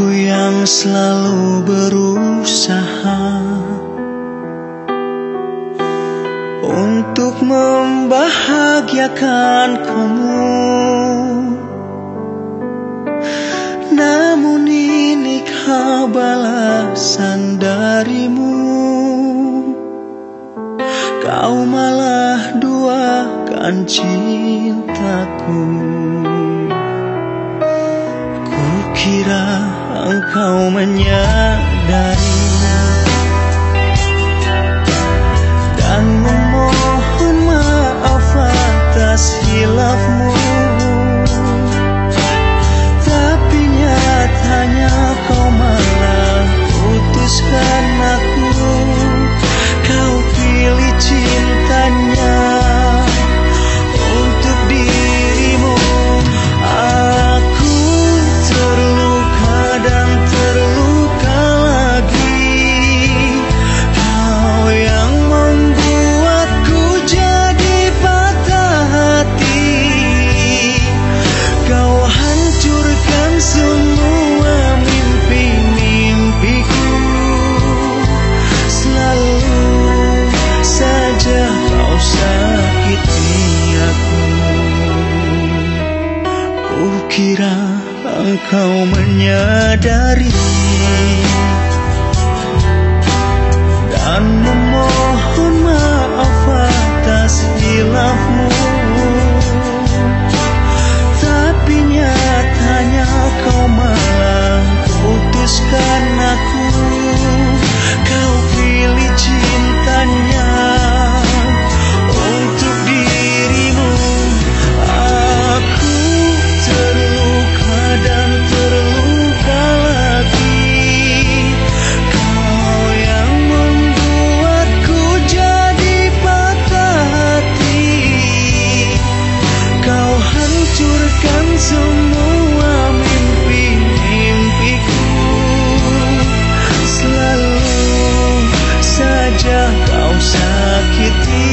Aku yang selalu berusaha Untuk membahagiakan kamu. Namun ini kau darimu. Kau malah duakan cintaku Kukira engkau menyadari Dan Kukira engkau menyadari Dan memohon sakiti